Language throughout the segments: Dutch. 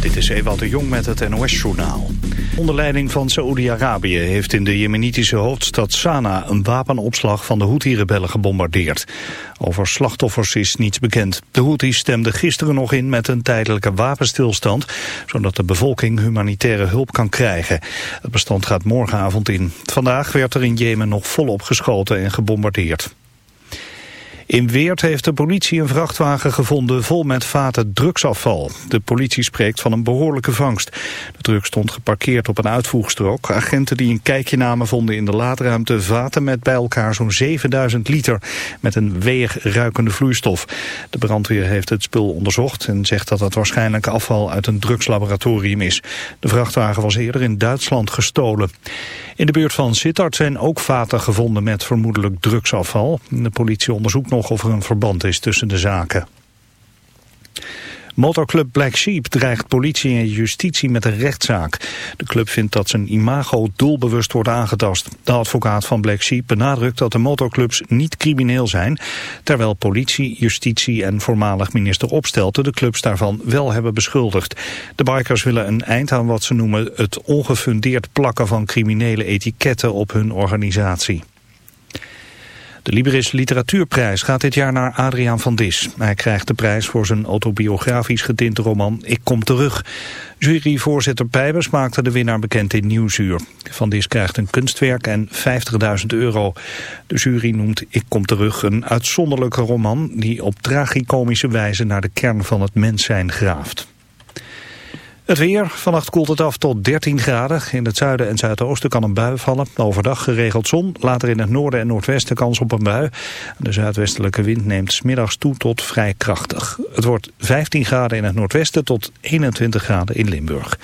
Dit is Ewald de Jong met het NOS-journaal. Onder leiding van Saoedi-Arabië heeft in de jemenitische hoofdstad Sanaa... een wapenopslag van de Houthi-rebellen gebombardeerd. Over slachtoffers is niets bekend. De Houthis stemden gisteren nog in met een tijdelijke wapenstilstand... zodat de bevolking humanitaire hulp kan krijgen. Het bestand gaat morgenavond in. Vandaag werd er in Jemen nog volop geschoten en gebombardeerd. In Weert heeft de politie een vrachtwagen gevonden vol met vaten drugsafval. De politie spreekt van een behoorlijke vangst. De drugs stond geparkeerd op een uitvoegstrook. Agenten die een kijkje namen vonden in de laadruimte vaten met bij elkaar zo'n 7000 liter met een weeg ruikende vloeistof. De brandweer heeft het spul onderzocht en zegt dat het waarschijnlijk afval uit een drugslaboratorium is. De vrachtwagen was eerder in Duitsland gestolen. In de buurt van Sittard zijn ook vaten gevonden met vermoedelijk drugsafval. De politie onderzoekt nog of er een verband is tussen de zaken. Motorclub Black Sheep dreigt politie en justitie met een rechtszaak. De club vindt dat zijn imago doelbewust wordt aangetast. De advocaat van Black Sheep benadrukt dat de motorclubs niet crimineel zijn... terwijl politie, justitie en voormalig minister Opstelten de clubs daarvan wel hebben beschuldigd. De bikers willen een eind aan wat ze noemen het ongefundeerd plakken van criminele etiketten op hun organisatie. De Liberis Literatuurprijs gaat dit jaar naar Adriaan van Dis. Hij krijgt de prijs voor zijn autobiografisch getinte roman Ik Kom Terug. Juryvoorzitter Pijbers maakte de winnaar bekend in Nieuwsuur. Van Dis krijgt een kunstwerk en 50.000 euro. De jury noemt Ik Kom Terug een uitzonderlijke roman... die op tragicomische wijze naar de kern van het mens zijn graaft. Het weer. Vannacht koelt het af tot 13 graden. In het zuiden en zuidoosten kan een bui vallen. Overdag geregeld zon. Later in het noorden en noordwesten kans op een bui. De zuidwestelijke wind neemt smiddags toe tot vrij krachtig. Het wordt 15 graden in het noordwesten tot 21 graden in Limburg.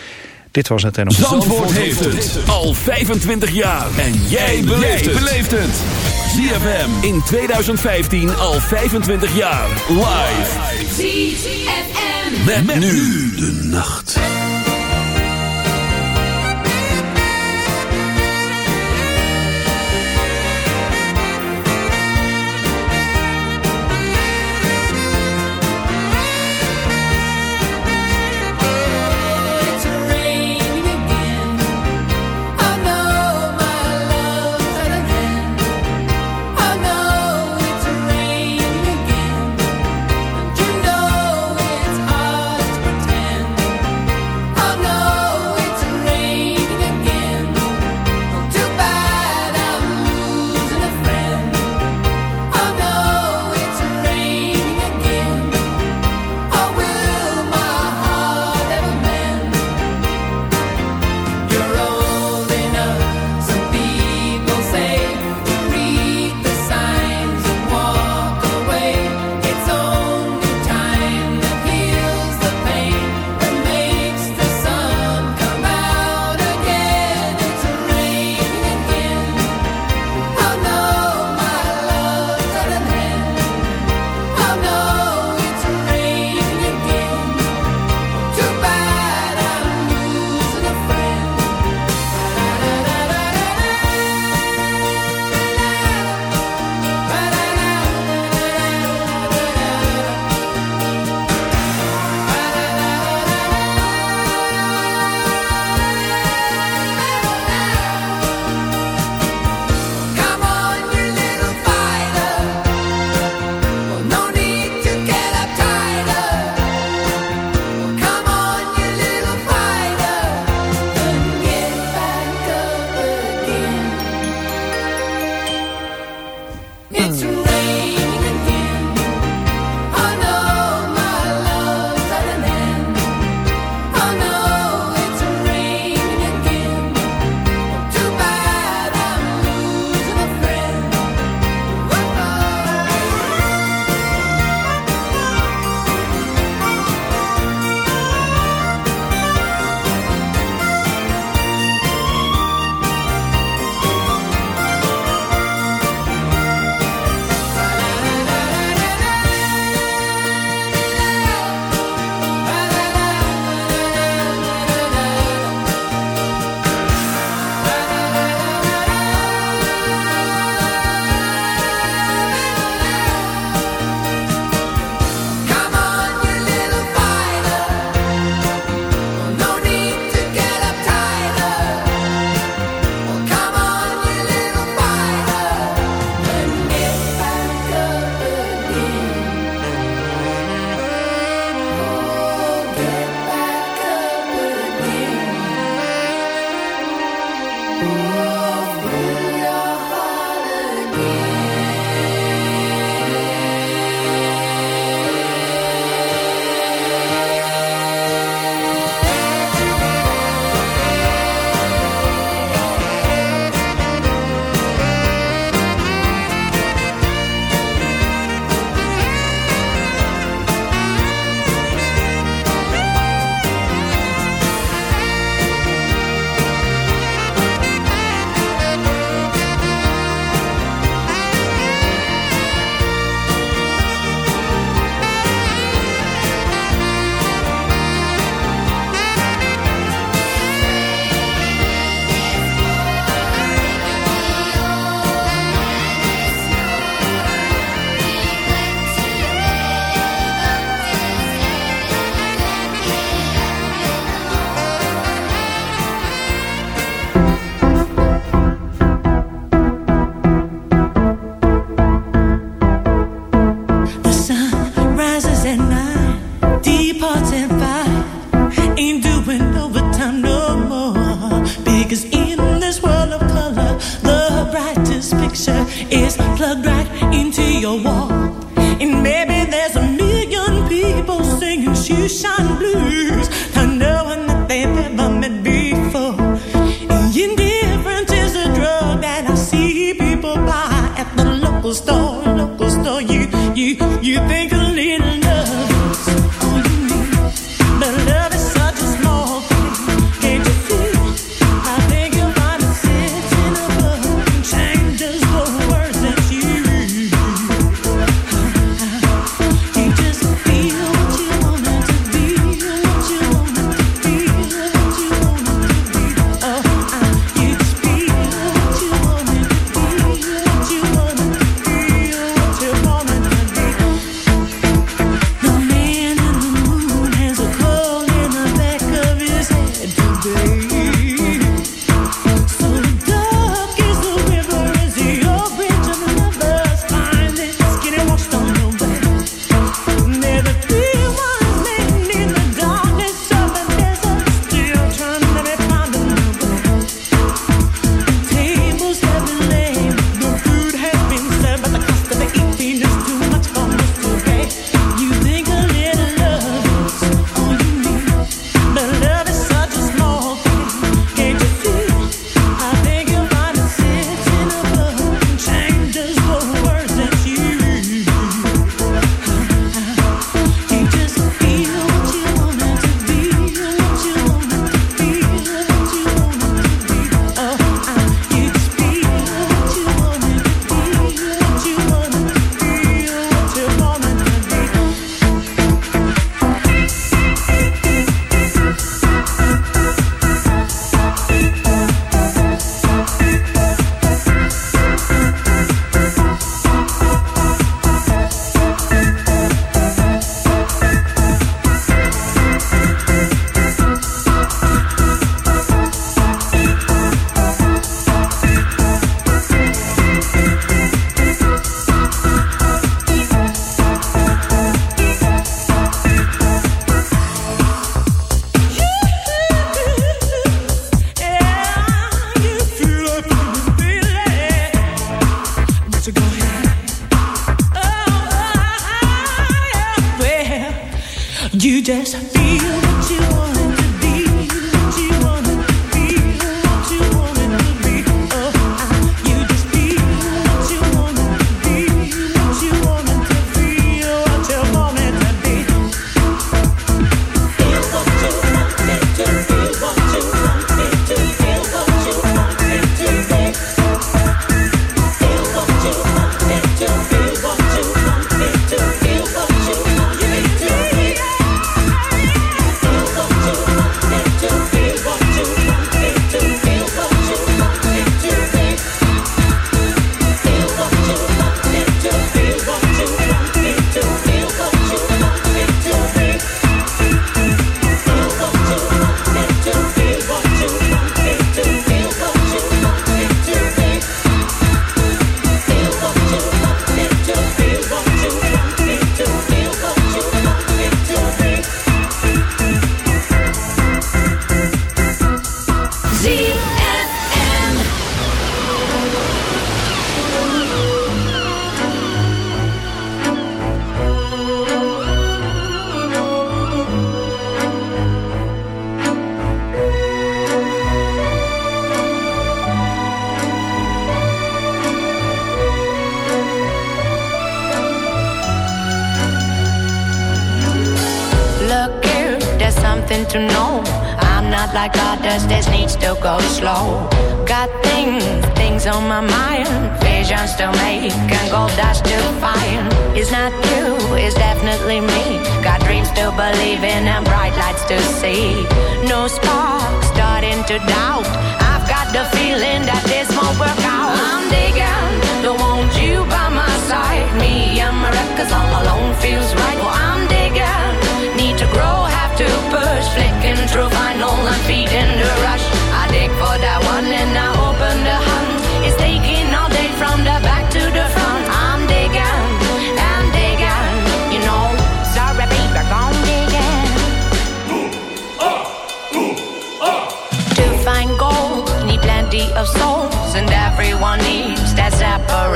Dit was het en. Zandvoort heeft het al 25 jaar. En jij beleeft het. ZFM in 2015 al 25 jaar. Live. ZFM. met nu de nacht.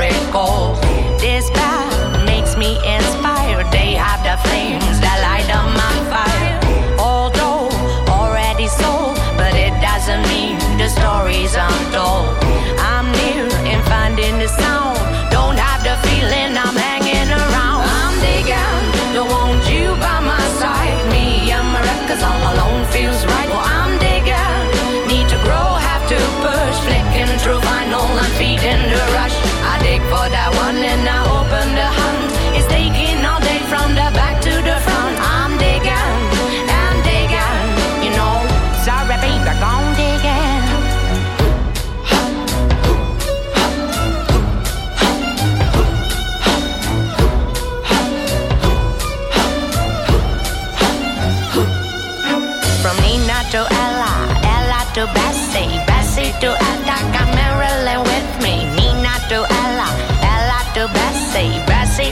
recall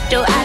Do I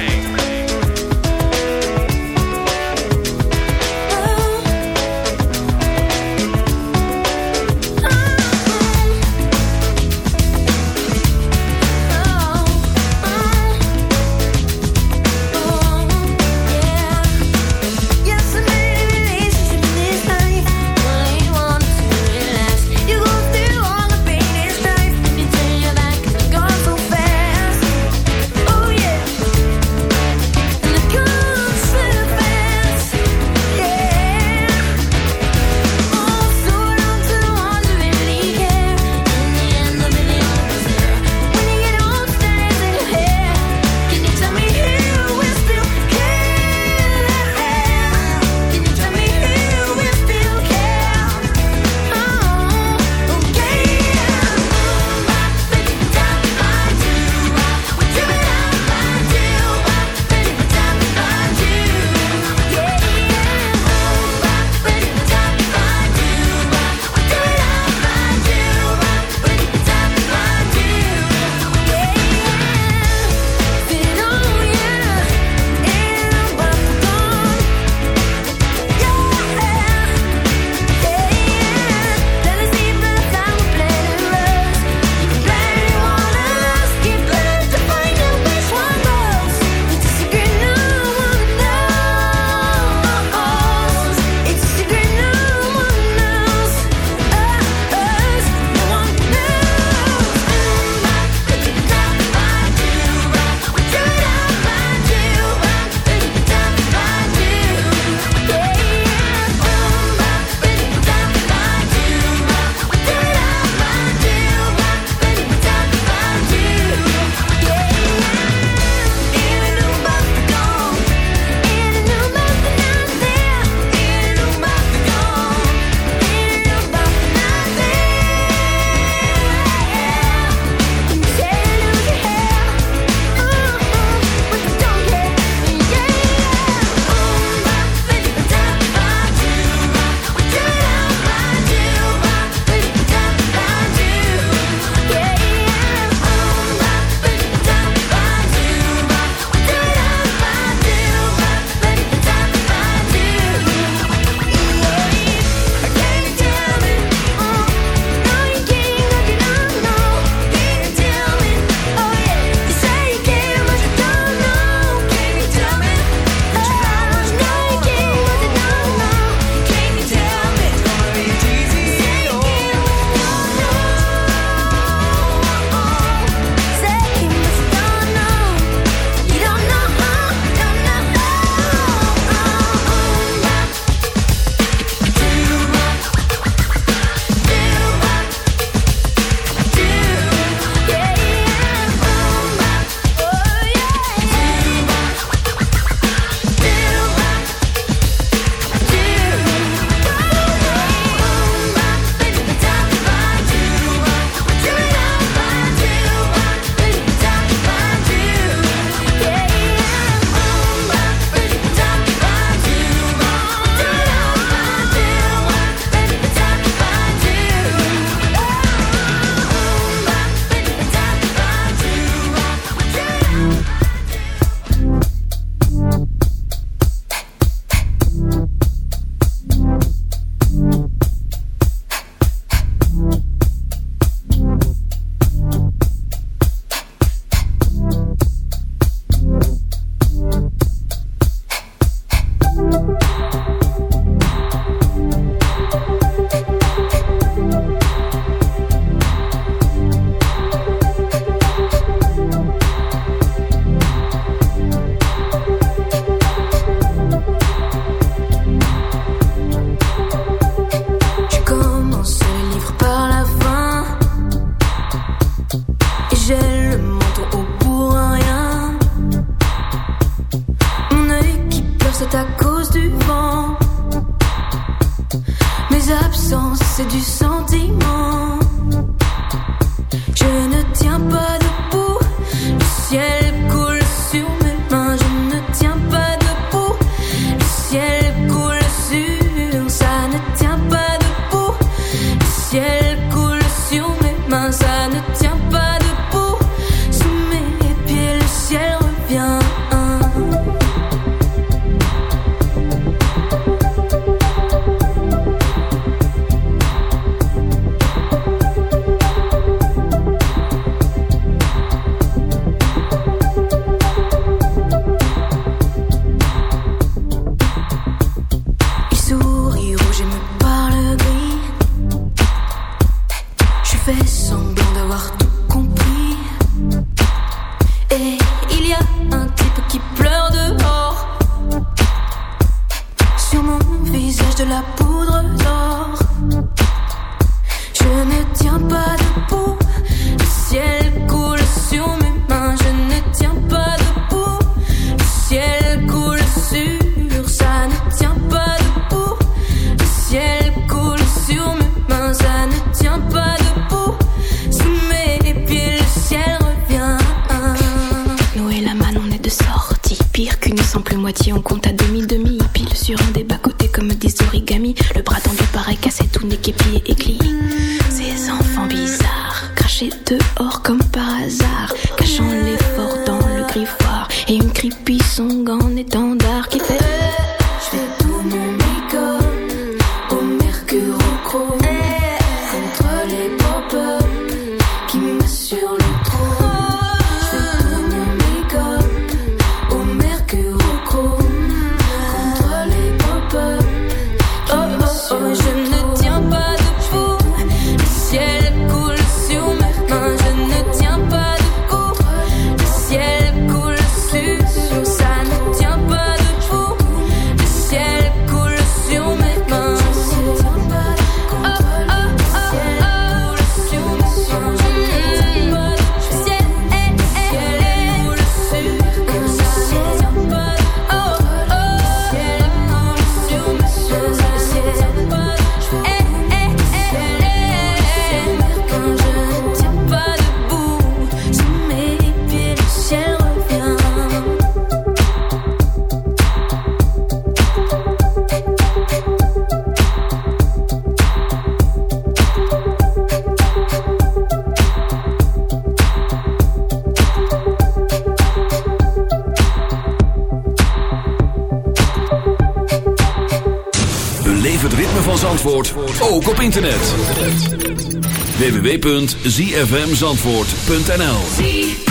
www.zfmzandvoort.nl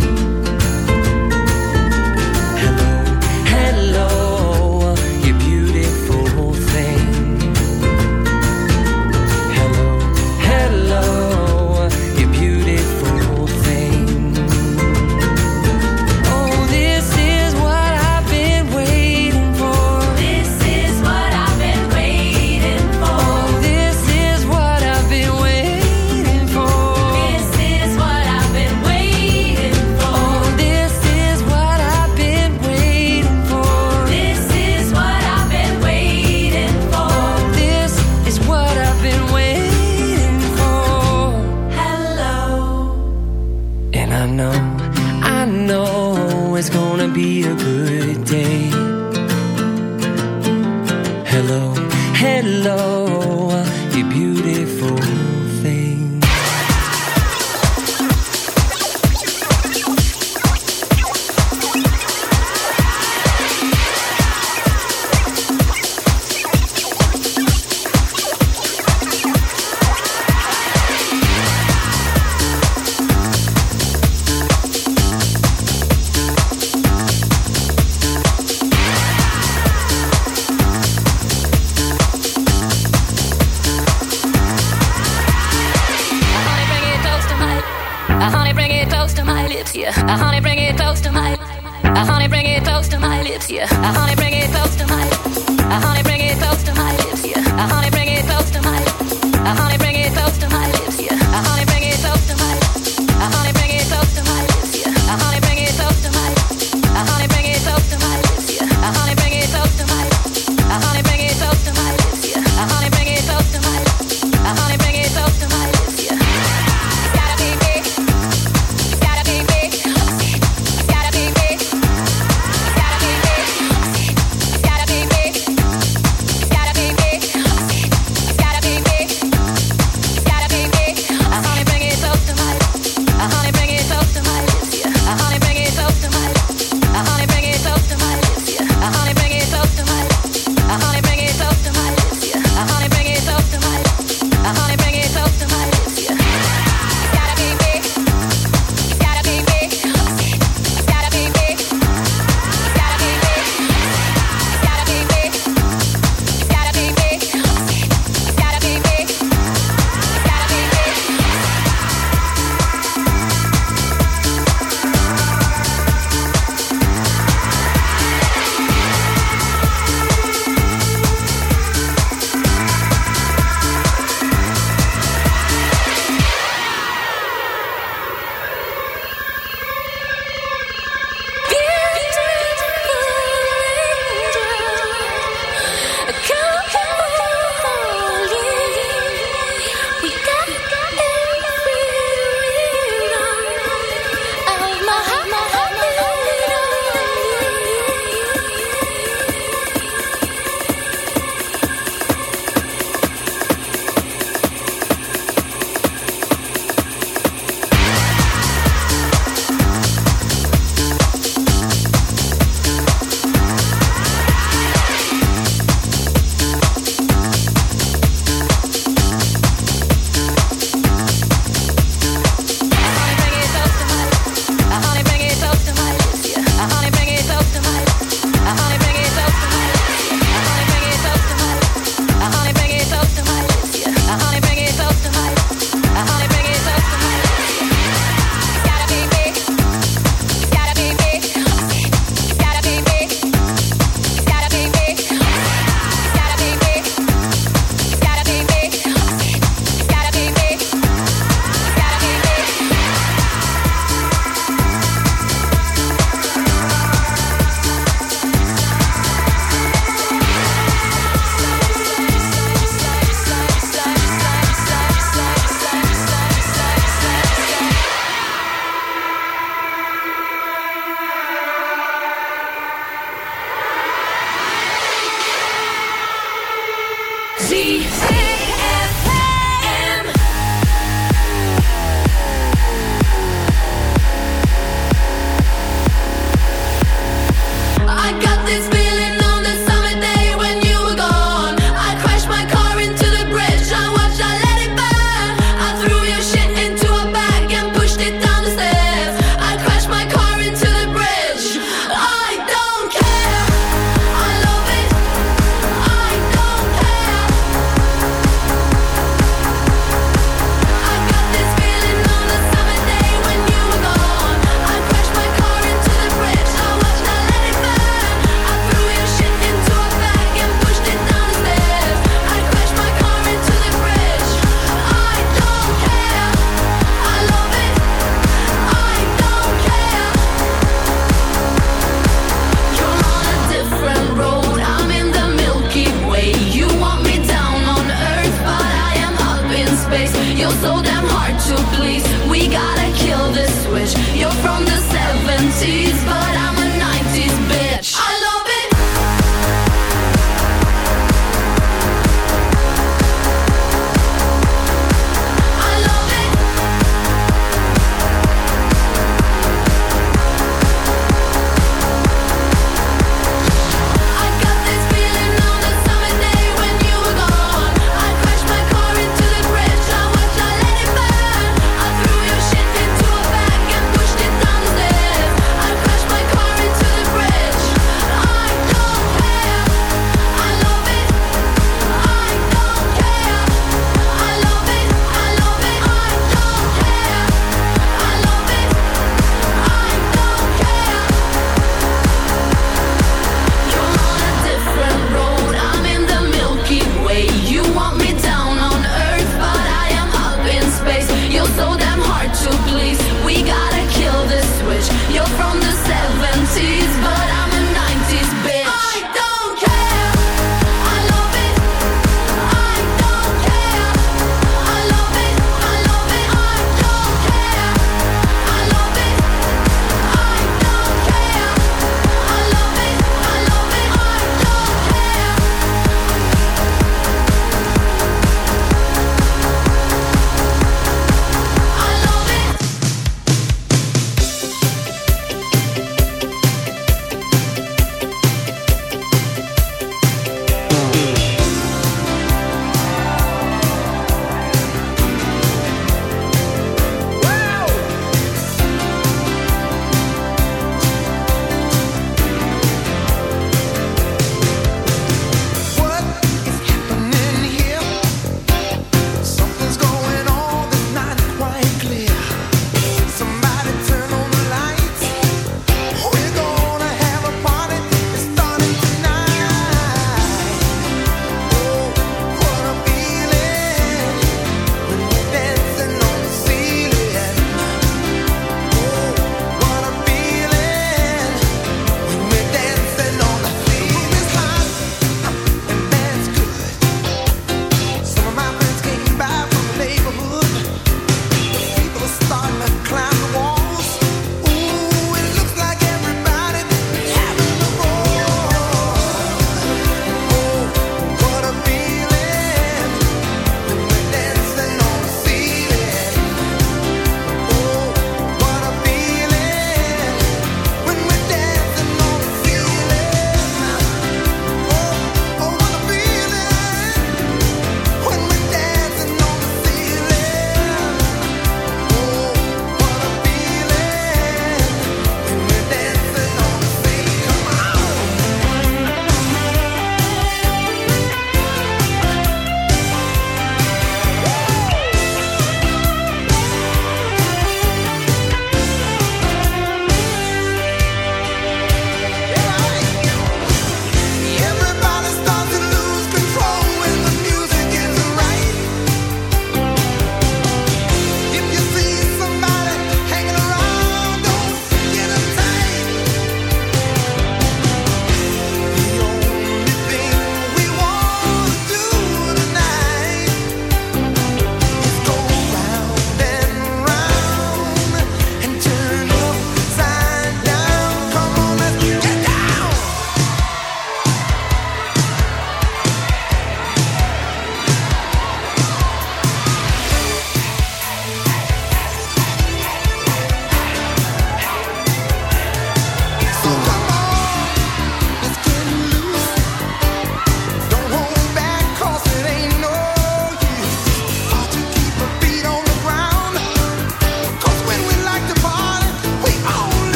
you. A honey bring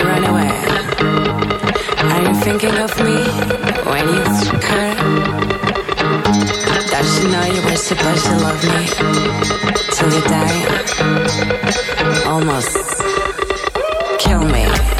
You run away. Are you thinking of me when you her? Does she know you were supposed to love me till you die? Almost kill me.